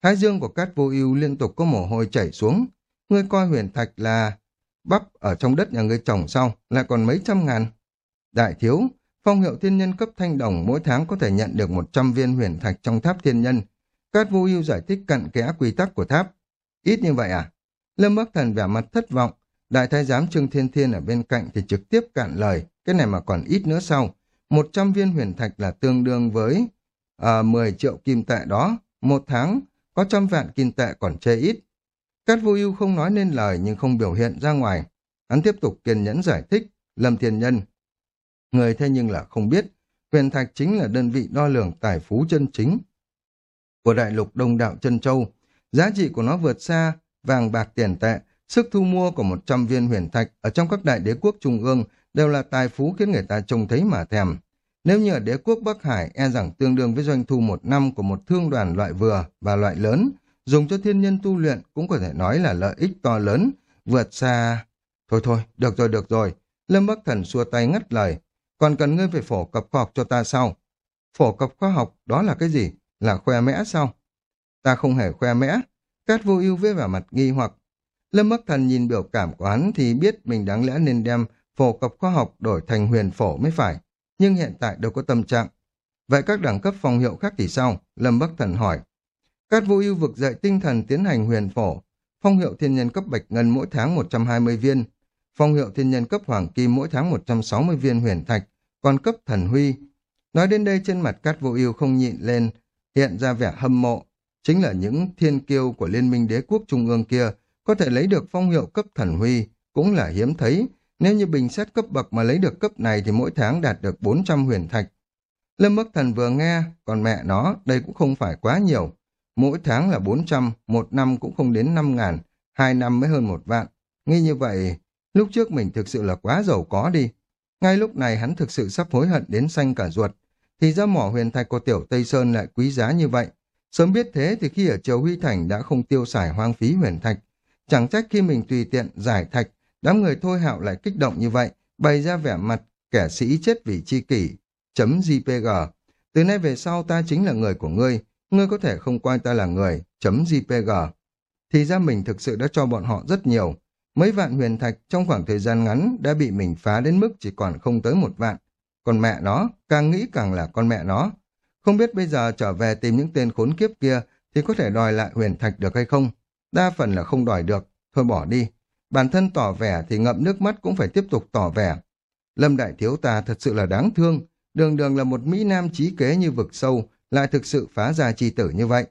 Thái dương của Cát Vô Ưu liên tục có mồ hôi chảy xuống, ngươi coi huyền thạch là bắp ở trong đất nhà ngươi trồng sau, lại còn mấy trăm ngàn. Đại thiếu, phong hiệu thiên nhân cấp thanh đồng mỗi tháng có thể nhận được 100 viên huyền thạch trong tháp thiên nhân. Cát Vô Ưu giải thích cặn kẽ quy tắc của tháp. Ít như vậy à? Lâm Bắc Thần vẻ mặt thất vọng, Đại thái giám Trương Thiên Thiên ở bên cạnh thì trực tiếp cạn lời, cái này mà còn ít nữa sau. 100 viên huyền thạch là tương đương với uh, à, 10 triệu kim tệ đó. Một tháng, có trăm vạn kim tệ còn chê ít. Cát vô ưu không nói nên lời nhưng không biểu hiện ra ngoài. Hắn tiếp tục kiên nhẫn giải thích, Lâm Thiên Nhân. Người thế nhưng là không biết, huyền thạch chính là đơn vị đo lường tài phú chân chính của đại lục đông đạo chân châu. Giá trị của nó vượt xa vàng bạc tiền tệ, Sức thu mua của 100 viên huyền thạch ở trong các đại đế quốc trung ương đều là tài phú khiến người ta trông thấy mà thèm. Nếu như ở đế quốc Bắc Hải e rằng tương đương với doanh thu một năm của một thương đoàn loại vừa và loại lớn, dùng cho thiên nhân tu luyện cũng có thể nói là lợi ích to lớn, vượt xa... Thôi thôi, được rồi, được rồi. Lâm Bắc Thần xua tay ngắt lời. Còn cần ngươi phải phổ cập khoa học cho ta sau Phổ cập khoa học, đó là cái gì? Là khoe mẽ sao? Ta không hề khoe mẽ. Cát vô ưu với vẻ mặt nghi hoặc. Lâm Bắc Thần nhìn biểu cảm của hắn thì biết mình đáng lẽ nên đem phổ cập khoa học đổi thành huyền phổ mới phải. Nhưng hiện tại đâu có tâm trạng. Vậy các đẳng cấp phòng hiệu khác thì sao? Lâm Bắc Thần hỏi. Cát vô ưu vực dậy tinh thần tiến hành huyền phổ. Phong hiệu thiên nhân cấp bạch ngân mỗi tháng 120 viên. Phong hiệu thiên nhân cấp hoàng kim mỗi tháng 160 viên huyền thạch. Còn cấp thần huy. Nói đến đây trên mặt Cát vô ưu không nhịn lên, hiện ra vẻ hâm mộ. Chính là những thiên kiêu của Liên minh đế quốc trung ương kia có thể lấy được phong hiệu cấp thần huy, cũng là hiếm thấy. Nếu như bình xét cấp bậc mà lấy được cấp này thì mỗi tháng đạt được 400 huyền thạch. Lâm Bắc Thần vừa nghe, còn mẹ nó, đây cũng không phải quá nhiều. Mỗi tháng là 400, một năm cũng không đến 5 ngàn, hai năm mới hơn một vạn. Nghĩ như vậy, lúc trước mình thực sự là quá giàu có đi. Ngay lúc này hắn thực sự sắp hối hận đến xanh cả ruột. Thì ra mỏ huyền thạch của tiểu Tây Sơn lại quý giá như vậy. Sớm biết thế thì khi ở Triều Huy Thành đã không tiêu xài hoang phí huyền thạch. Chẳng trách khi mình tùy tiện giải thạch, đám người thôi hạo lại kích động như vậy, bày ra vẻ mặt kẻ sĩ chết vì chi kỷ. Chấm JPG. Từ nay về sau ta chính là người của ngươi, ngươi có thể không coi ta là người. Chấm JPG. Thì ra mình thực sự đã cho bọn họ rất nhiều. Mấy vạn huyền thạch trong khoảng thời gian ngắn đã bị mình phá đến mức chỉ còn không tới một vạn. Còn mẹ nó, càng nghĩ càng là con mẹ nó. Không biết bây giờ trở về tìm những tên khốn kiếp kia thì có thể đòi lại huyền thạch được hay không? Đa phần là không đòi được, thôi bỏ đi. Bản thân tỏ vẻ thì ngậm nước mắt cũng phải tiếp tục tỏ vẻ. Lâm Đại Thiếu ta thật sự là đáng thương, đường đường là một Mỹ Nam trí kế như vực sâu, lại thực sự phá ra chi tử như vậy.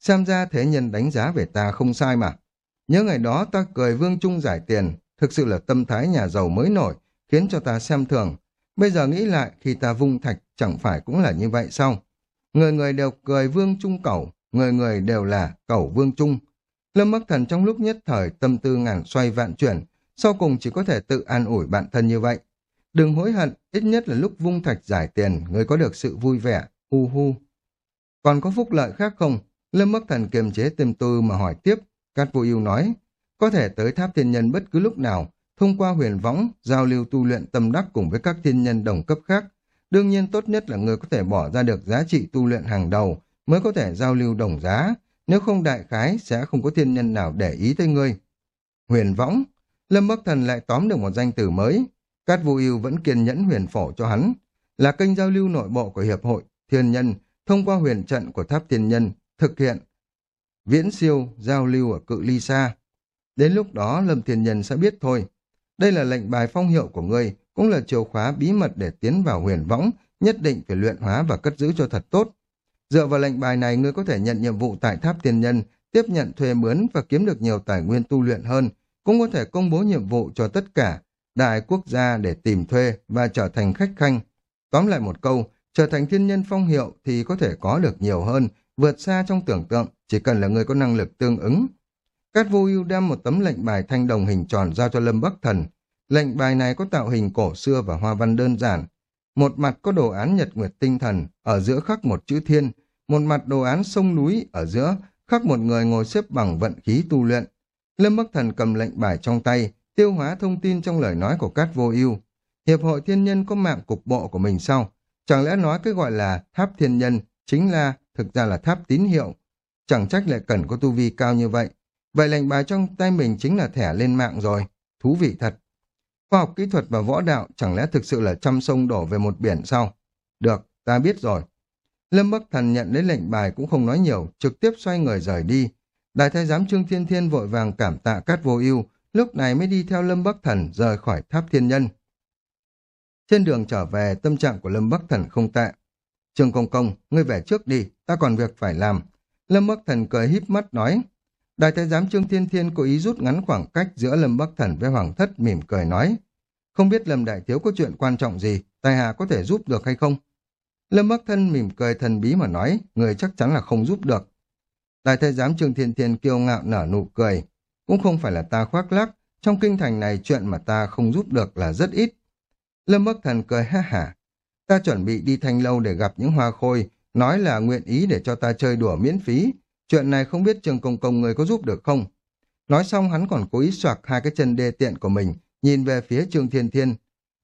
Xem ra thế nhân đánh giá về ta không sai mà. Nhớ ngày đó ta cười Vương Trung giải tiền, thực sự là tâm thái nhà giàu mới nổi, khiến cho ta xem thường. Bây giờ nghĩ lại, khi ta vung thạch chẳng phải cũng là như vậy sao? Người người đều cười Vương Trung cẩu, người người đều là cẩu Vương Trung. Lâm Bắc Thần trong lúc nhất thời tâm tư ngàn xoay vạn chuyển, sau cùng chỉ có thể tự an ủi bản thân như vậy. Đừng hối hận, ít nhất là lúc vung thạch giải tiền, người có được sự vui vẻ, hu hu. Còn có phúc lợi khác không? Lâm Bắc Thần kiềm chế tâm tư mà hỏi tiếp. Cát Vô Yêu nói, có thể tới tháp thiên nhân bất cứ lúc nào, thông qua huyền võng, giao lưu tu luyện tâm đắc cùng với các thiên nhân đồng cấp khác. Đương nhiên tốt nhất là người có thể bỏ ra được giá trị tu luyện hàng đầu mới có thể giao lưu đồng giá, nếu không đại khái sẽ không có thiên nhân nào để ý tới ngươi. Huyền võng, Lâm Bắc Thần lại tóm được một danh từ mới. Cát Vô Yêu vẫn kiên nhẫn huyền phổ cho hắn, là kênh giao lưu nội bộ của hiệp hội thiên nhân, thông qua huyền trận của tháp thiên nhân thực hiện viễn siêu giao lưu ở cự ly xa. Đến lúc đó Lâm Thiên Nhân sẽ biết thôi. Đây là lệnh bài phong hiệu của ngươi, cũng là chìa khóa bí mật để tiến vào huyền võng, nhất định phải luyện hóa và cất giữ cho thật tốt. Dựa vào lệnh bài này ngươi có thể nhận nhiệm vụ tại tháp thiên nhân, tiếp nhận thuê mướn và kiếm được nhiều tài nguyên tu luyện hơn, cũng có thể công bố nhiệm vụ cho tất cả đại quốc gia để tìm thuê và trở thành khách khanh. Tóm lại một câu, trở thành thiên nhân phong hiệu thì có thể có được nhiều hơn, vượt xa trong tưởng tượng, chỉ cần là người có năng lực tương ứng. Cát vô ưu đem một tấm lệnh bài thanh đồng hình tròn giao cho Lâm Bắc Thần. Lệnh bài này có tạo hình cổ xưa và hoa văn đơn giản. Một mặt có đồ án nhật nguyệt tinh thần, ở giữa khắc một chữ thiên, một mặt đồ án sông núi, ở giữa khắc một người ngồi xếp bằng vận khí tu luyện. Lâm Bắc Thần cầm lệnh bài trong tay, tiêu hóa thông tin trong lời nói của Cát Vô Ưu. Hiệp hội thiên nhân có mạng cục bộ của mình sao? Chẳng lẽ nói cái gọi là tháp thiên nhân chính là thực ra là tháp tín hiệu? Chẳng trách lại cần có tu vi cao như vậy. Vậy lệnh bài trong tay mình chính là thẻ lên mạng rồi. Thú vị thật. Khoa học kỹ thuật và võ đạo chẳng lẽ thực sự là trăm sông đổ về một biển sao? Được, ta biết rồi. Lâm Bắc Thần nhận lấy lệnh bài cũng không nói nhiều, trực tiếp xoay người rời đi. Đại thái giám Trương Thiên Thiên vội vàng cảm tạ Cát Vô Ưu, lúc này mới đi theo Lâm Bắc Thần rời khỏi tháp thiên nhân. Trên đường trở về, tâm trạng của Lâm Bắc Thần không tệ. Trương Công Công, ngươi về trước đi, ta còn việc phải làm. Lâm Bắc Thần cười híp mắt nói. Đại thái giám Trương Thiên Thiên cố ý rút ngắn khoảng cách giữa Lâm Bắc Thần với Hoàng Thất mỉm cười nói. Không biết Lâm Đại Thiếu có chuyện quan trọng gì, Tài Hà có thể giúp được hay không? Lâm Bắc Thân mỉm cười thần bí mà nói, người chắc chắn là không giúp được. Đại thái giám Trương Thiên Thiên kiêu ngạo nở nụ cười. Cũng không phải là ta khoác lác, trong kinh thành này chuyện mà ta không giúp được là rất ít. Lâm Bắc Thần cười ha hả. Ta chuẩn bị đi thanh lâu để gặp những hoa khôi, nói là nguyện ý để cho ta chơi đùa miễn phí. Chuyện này không biết Trương Công Công người có giúp được không? Nói xong hắn còn cố ý soạc hai cái chân đê tiện của mình, nhìn về phía Trương Thiên Thiên.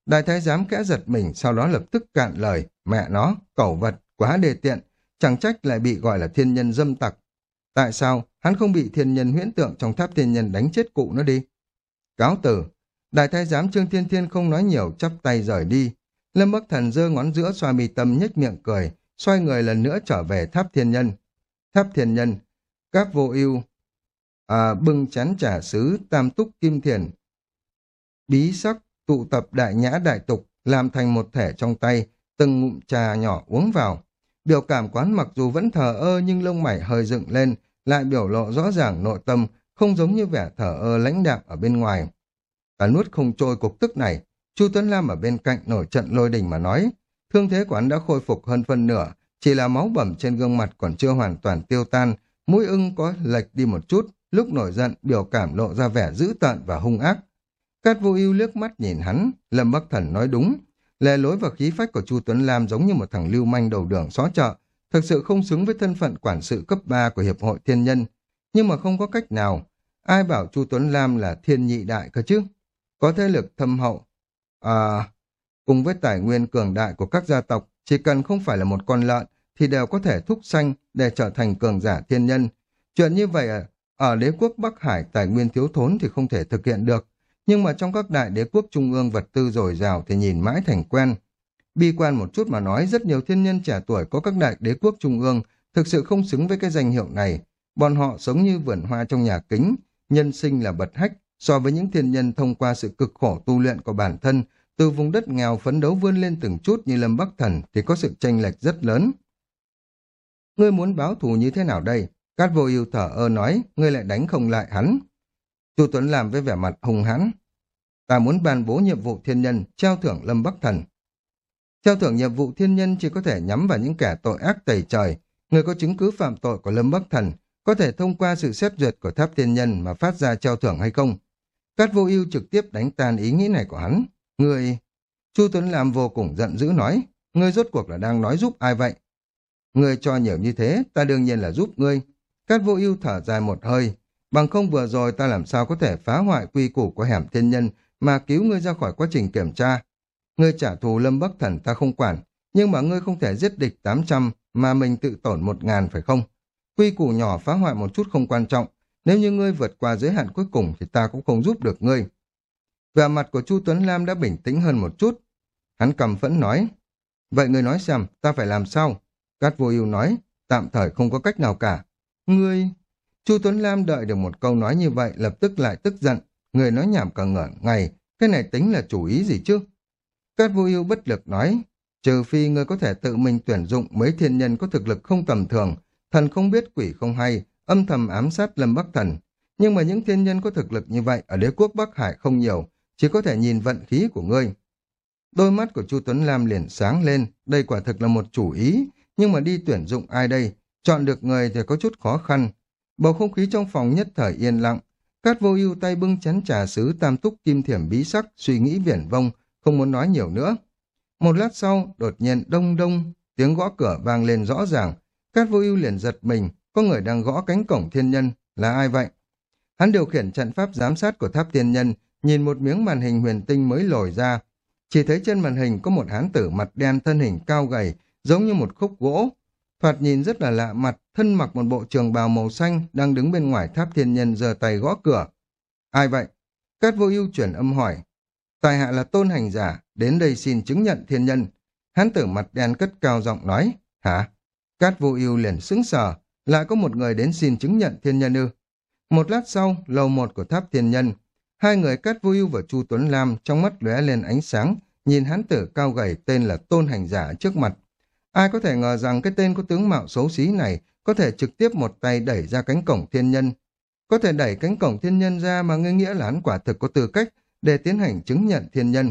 Đại thái giám kẽ giật mình, sau đó lập tức cạn lời. Mẹ nó, cẩu vật, quá đê tiện. Chẳng trách lại bị gọi là thiên nhân dâm tặc. Tại sao hắn không bị thiên nhân huyễn tượng trong tháp thiên nhân đánh chết cụ nó đi? Cáo tử, đại thái giám Trương Thiên Thiên không nói nhiều, chắp tay rời đi. Lâm Bắc Thần giơ ngón giữa xoa mi tâm nhếch miệng cười, xoay người lần nữa trở về tháp thiên nhân. Tháp thiên nhân, các vô ưu à, bưng chén trà sứ tam túc kim thiền. Bí sắc, tụ tập đại nhã đại tục, làm thành một thể trong tay, từng ngụm trà nhỏ uống vào. Biểu cảm quán mặc dù vẫn thờ ơ nhưng lông mày hơi dựng lên, lại biểu lộ rõ ràng nội tâm, không giống như vẻ thờ ơ lãnh đạm ở bên ngoài. Cả nuốt không trôi cục tức này, Chu Tuấn Lam ở bên cạnh nổi trận lôi đình mà nói, thương thế của hắn đã khôi phục hơn phân nửa, chỉ là máu bầm trên gương mặt còn chưa hoàn toàn tiêu tan, mũi ưng có lệch đi một chút, lúc nổi giận biểu cảm lộ ra vẻ dữ tợn và hung ác. Cát vô ưu liếc mắt nhìn hắn, Lâm Bắc Thần nói đúng, lề lối và khí phách của Chu Tuấn Lam giống như một thằng lưu manh đầu đường xó chợ, thực sự không xứng với thân phận quản sự cấp 3 của Hiệp hội Thiên Nhân, nhưng mà không có cách nào, ai bảo Chu Tuấn Lam là thiên nhị đại cơ chứ? Có thế lực thâm hậu, à, cùng với tài nguyên cường đại của các gia tộc, chỉ cần không phải là một con lợn thì đều có thể thúc sanh để trở thành cường giả thiên nhân. Chuyện như vậy ở, ở đế quốc Bắc Hải tài nguyên thiếu thốn thì không thể thực hiện được, nhưng mà trong các đại đế quốc trung ương vật tư dồi dào thì nhìn mãi thành quen. Bi quan một chút mà nói rất nhiều thiên nhân trẻ tuổi có các đại đế quốc trung ương thực sự không xứng với cái danh hiệu này. Bọn họ sống như vườn hoa trong nhà kính, nhân sinh là bật hách, so với những thiên nhân thông qua sự cực khổ tu luyện của bản thân, từ vùng đất nghèo phấn đấu vươn lên từng chút như Lâm Bắc Thần thì có sự tranh lệch rất lớn. Ngươi muốn báo thù như thế nào đây? Cát vô ưu thở ơ nói, ngươi lại đánh không lại hắn. Chu Tuấn làm với vẻ mặt hung hãn. Ta muốn ban bố nhiệm vụ thiên nhân, treo thưởng Lâm Bắc Thần. Treo thưởng nhiệm vụ thiên nhân chỉ có thể nhắm vào những kẻ tội ác tẩy trời. Người có chứng cứ phạm tội của Lâm Bắc Thần có thể thông qua sự xét duyệt của tháp thiên nhân mà phát ra treo thưởng hay không. Cát vô ưu trực tiếp đánh tan ý nghĩ này của hắn. Người... Chu Tuấn làm vô cùng giận dữ nói, ngươi rốt cuộc là đang nói giúp ai vậy? Ngươi cho nhiều như thế, ta đương nhiên là giúp ngươi. Cát vô ưu thở dài một hơi, bằng không vừa rồi ta làm sao có thể phá hoại quy củ của hẻm thiên nhân mà cứu ngươi ra khỏi quá trình kiểm tra. Ngươi trả thù lâm bắc thần ta không quản, nhưng mà ngươi không thể giết địch 800 mà mình tự tổn 1.000 phải không? Quy củ nhỏ phá hoại một chút không quan trọng, nếu như ngươi vượt qua giới hạn cuối cùng thì ta cũng không giúp được ngươi. Vẻ mặt của Chu Tuấn Lam đã bình tĩnh hơn một chút. Hắn cầm phẫn nói, vậy người nói xem, ta phải làm sao? Cát vô ưu nói, tạm thời không có cách nào cả. Ngươi... Chu Tuấn Lam đợi được một câu nói như vậy, lập tức lại tức giận. Người nói nhảm cả ngỡ ngày, cái này tính là chủ ý gì chứ? Cát vô ưu bất lực nói, trừ phi ngươi có thể tự mình tuyển dụng mấy thiên nhân có thực lực không tầm thường, thần không biết quỷ không hay, âm thầm ám sát Lâm Bắc Thần. Nhưng mà những thiên nhân có thực lực như vậy ở đế quốc Bắc Hải không nhiều, chỉ có thể nhìn vận khí của ngươi. Đôi mắt của Chu Tuấn Lam liền sáng lên, đây quả thực là một chủ ý, nhưng mà đi tuyển dụng ai đây? Chọn được người thì có chút khó khăn. Bầu không khí trong phòng nhất thời yên lặng. Cát vô ưu tay bưng chén trà sứ tam túc kim thiểm bí sắc, suy nghĩ viển vông, không muốn nói nhiều nữa. Một lát sau, đột nhiên đông đông, tiếng gõ cửa vang lên rõ ràng. Cát vô ưu liền giật mình, có người đang gõ cánh cổng thiên nhân, là ai vậy? Hắn điều khiển trận pháp giám sát của tháp thiên nhân, nhìn một miếng màn hình huyền tinh mới lồi ra. Chỉ thấy trên màn hình có một hán tử mặt đen thân hình cao gầy, giống như một khúc gỗ. Thoạt nhìn rất là lạ mặt, thân mặc một bộ trường bào màu xanh, đang đứng bên ngoài tháp thiên nhân giơ tay gõ cửa. Ai vậy? Cát vô ưu chuyển âm hỏi. Tài hạ là tôn hành giả, đến đây xin chứng nhận thiên nhân. Hán tử mặt đen cất cao giọng nói. Hả? Cát vô ưu liền sững sờ, lại có một người đến xin chứng nhận thiên nhân ư. Một lát sau, lầu một của tháp thiên nhân, hai người Cát vô ưu và Chu Tuấn Lam trong mắt lóe lên ánh sáng, nhìn hán tử cao gầy tên là tôn hành giả trước mặt. Ai có thể ngờ rằng cái tên có tướng mạo xấu xí này có thể trực tiếp một tay đẩy ra cánh cổng thiên nhân. Có thể đẩy cánh cổng thiên nhân ra mà ngươi nghĩa là hắn quả thực có tư cách để tiến hành chứng nhận thiên nhân.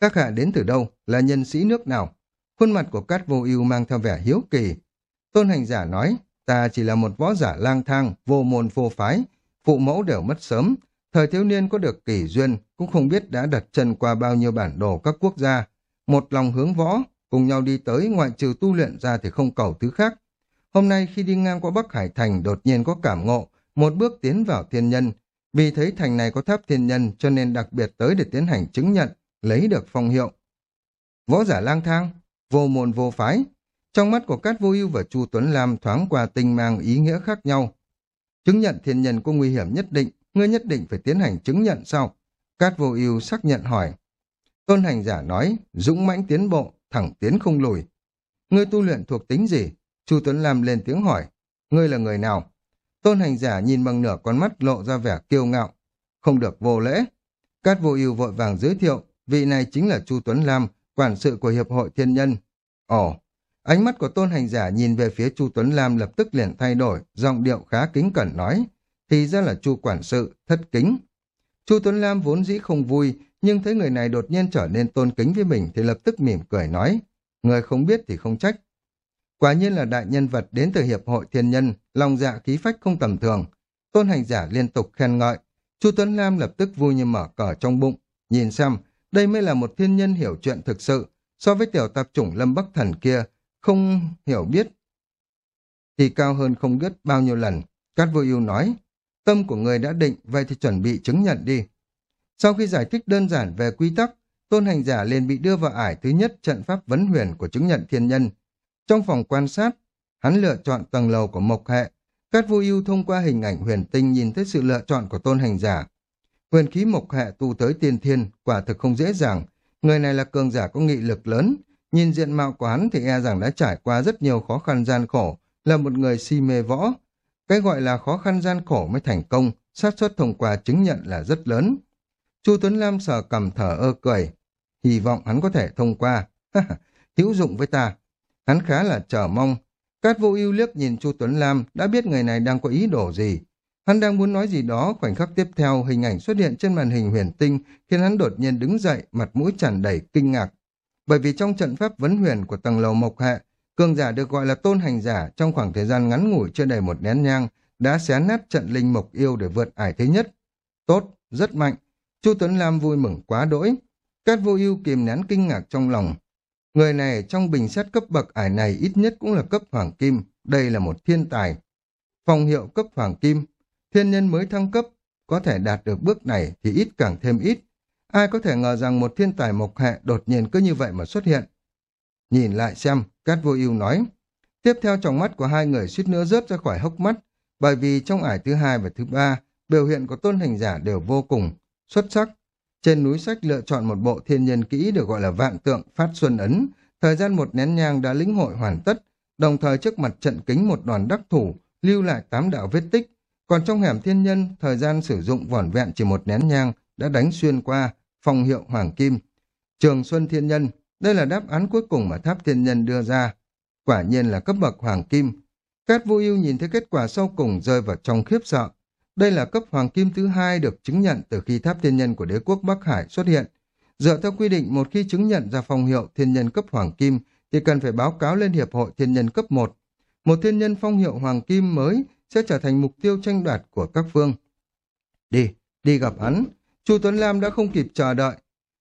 Các hạ đến từ đâu? Là nhân sĩ nước nào? Khuôn mặt của Cát Vô Ưu mang theo vẻ hiếu kỳ. Tôn hành giả nói, ta chỉ là một võ giả lang thang, vô môn vô phái, phụ mẫu đều mất sớm, Thời thiếu niên có được kỷ duyên, cũng không biết đã đặt chân qua bao nhiêu bản đồ các quốc gia. Một lòng hướng võ, cùng nhau đi tới ngoại trừ tu luyện ra thì không cầu thứ khác. Hôm nay khi đi ngang qua Bắc Hải Thành đột nhiên có cảm ngộ, một bước tiến vào thiên nhân. Vì thấy thành này có tháp thiên nhân cho nên đặc biệt tới để tiến hành chứng nhận, lấy được phong hiệu. Võ giả lang thang, vô môn vô phái. Trong mắt của Cát Vô Ưu và Chu Tuấn Lam thoáng qua tinh mang ý nghĩa khác nhau. Chứng nhận thiên nhân có nguy hiểm nhất định, ngươi nhất định phải tiến hành chứng nhận sau. Cát Vô Ưu xác nhận hỏi. Tôn hành giả nói, dũng mãnh tiến bộ, thẳng tiến không lùi. Ngươi tu luyện thuộc tính gì? Chu Tuấn Lam lên tiếng hỏi. Ngươi là người nào? Tôn hành giả nhìn bằng nửa con mắt lộ ra vẻ kiêu ngạo. Không được vô lễ. Cát vô ưu vội vàng giới thiệu, vị này chính là Chu Tuấn Lam, quản sự của Hiệp hội Thiên Nhân. Ồ, ánh mắt của tôn hành giả nhìn về phía Chu Tuấn Lam lập tức liền thay đổi, giọng điệu khá kính cẩn nói. Thì ra là Chu quản sự, thất kính. Chu Tuấn Lam vốn dĩ không vui, nhưng thấy người này đột nhiên trở nên tôn kính với mình thì lập tức mỉm cười nói. Người không biết thì không trách. Quả nhiên là đại nhân vật đến từ Hiệp hội Thiên Nhân, lòng dạ khí phách không tầm thường. Tôn hành giả liên tục khen ngợi. Chu Tuấn Lam lập tức vui như mở cờ trong bụng. Nhìn xem, đây mới là một thiên nhân hiểu chuyện thực sự. So với tiểu tạp chủng Lâm Bắc Thần kia, không hiểu biết. Thì cao hơn không biết bao nhiêu lần. Cát vô ưu nói, tâm của người đã định, vậy thì chuẩn bị chứng nhận đi. Sau khi giải thích đơn giản về quy tắc, tôn hành giả liền bị đưa vào ải thứ nhất trận pháp vấn huyền của chứng nhận thiên nhân. Trong phòng quan sát, hắn lựa chọn tầng lầu của mộc hệ. Cát vô ưu thông qua hình ảnh huyền tinh nhìn thấy sự lựa chọn của tôn hành giả. Huyền khí mộc hệ tu tới tiên thiên, quả thực không dễ dàng. Người này là cường giả có nghị lực lớn. Nhìn diện mạo của hắn thì e rằng đã trải qua rất nhiều khó khăn gian khổ, là một người si mê võ. Cái gọi là khó khăn gian khổ mới thành công, xác suất thông qua chứng nhận là rất lớn. Chu Tuấn Lam sờ cầm thở ơ cười. Hy vọng hắn có thể thông qua. Hữu dụng với ta. Hắn khá là chờ mong. Cát vô ưu liếc nhìn Chu Tuấn Lam đã biết người này đang có ý đồ gì. Hắn đang muốn nói gì đó, khoảnh khắc tiếp theo hình ảnh xuất hiện trên màn hình huyền tinh khiến hắn đột nhiên đứng dậy, mặt mũi tràn đầy kinh ngạc. Bởi vì trong trận pháp vấn huyền của tầng lầu mộc hệ, cường giả được gọi là tôn hành giả trong khoảng thời gian ngắn ngủi chưa đầy một nén nhang đã xé nát trận linh mộc yêu để vượt ải thứ nhất. Tốt, rất mạnh. Chu Tuấn Lam vui mừng quá đỗi. Cát vô ưu kìm nén kinh ngạc trong lòng, Người này trong bình xét cấp bậc ải này ít nhất cũng là cấp hoàng kim, đây là một thiên tài. Phòng hiệu cấp hoàng kim, thiên nhân mới thăng cấp, có thể đạt được bước này thì ít càng thêm ít. Ai có thể ngờ rằng một thiên tài mộc hệ đột nhiên cứ như vậy mà xuất hiện. Nhìn lại xem, Cát Vô Ưu nói. Tiếp theo trong mắt của hai người suýt nữa rớt ra khỏi hốc mắt, bởi vì trong ải thứ hai và thứ ba, biểu hiện của tôn hành giả đều vô cùng xuất sắc. Trên núi sách lựa chọn một bộ thiên nhân kỹ được gọi là vạn tượng phát xuân ấn, thời gian một nén nhang đã lĩnh hội hoàn tất, đồng thời trước mặt trận kính một đoàn đắc thủ, lưu lại tám đạo vết tích. Còn trong hẻm thiên nhân, thời gian sử dụng vỏn vẹn chỉ một nén nhang, đã đánh xuyên qua, phòng hiệu hoàng kim. Trường Xuân Thiên Nhân, đây là đáp án cuối cùng mà tháp thiên nhân đưa ra. Quả nhiên là cấp bậc hoàng kim. Cát vô ưu nhìn thấy kết quả sau cùng rơi vào trong khiếp sợ. Đây là cấp hoàng kim thứ hai được chứng nhận từ khi tháp thiên nhân của đế quốc Bắc Hải xuất hiện. Dựa theo quy định, một khi chứng nhận ra phong hiệu thiên nhân cấp hoàng kim, thì cần phải báo cáo lên Hiệp hội Thiên nhân cấp 1. Một thiên nhân phong hiệu hoàng kim mới sẽ trở thành mục tiêu tranh đoạt của các phương. Đi, đi gặp hắn. Chu Tuấn Lam đã không kịp chờ đợi.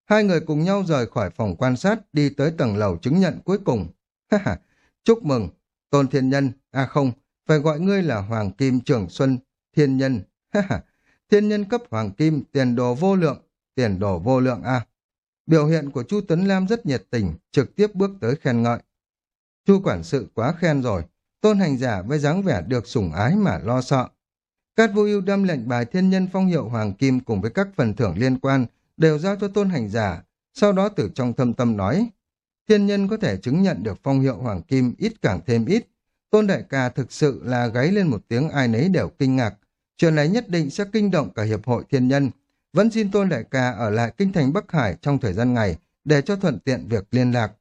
Hai người cùng nhau rời khỏi phòng quan sát, đi tới tầng lầu chứng nhận cuối cùng. Ha ha, chúc mừng, Tôn Thiên Nhân, à không, phải gọi ngươi là Hoàng Kim Trường Xuân Thiên Nhân. Ha ha, Thiên Nhân cấp Hoàng Kim, tiền đồ vô lượng, tiền đồ vô lượng à. Biểu hiện của Chu tấn Lam rất nhiệt tình, trực tiếp bước tới khen ngợi. Chu quản sự quá khen rồi, tôn hành giả với dáng vẻ được sủng ái mà lo sợ. Cát vô ưu đâm lệnh bài thiên nhân phong hiệu hoàng kim cùng với các phần thưởng liên quan đều giao cho tôn hành giả, sau đó từ trong thâm tâm nói. Thiên nhân có thể chứng nhận được phong hiệu hoàng kim ít càng thêm ít. Tôn đại ca thực sự là gáy lên một tiếng ai nấy đều kinh ngạc. Chuyện này nhất định sẽ kinh động cả hiệp hội thiên nhân, vẫn xin Tôn Đại ca ở lại kinh thành Bắc Hải trong thời gian ngày để cho thuận tiện việc liên lạc.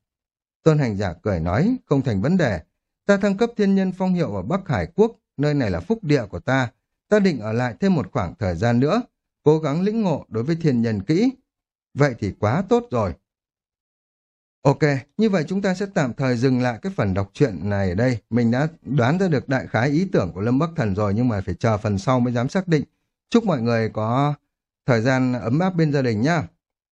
Tôn hành giả cười nói, không thành vấn đề. Ta thăng cấp thiên nhân phong hiệu ở Bắc Hải Quốc, nơi này là phúc địa của ta. Ta định ở lại thêm một khoảng thời gian nữa, cố gắng lĩnh ngộ đối với thiên nhân kỹ. Vậy thì quá tốt rồi. Ok, như vậy chúng ta sẽ tạm thời dừng lại cái phần đọc truyện này ở đây. Mình đã đoán ra được đại khái ý tưởng của Lâm Bắc Thần rồi nhưng mà phải chờ phần sau mới dám xác định. Chúc mọi người có thời gian ấm áp bên gia đình nhá.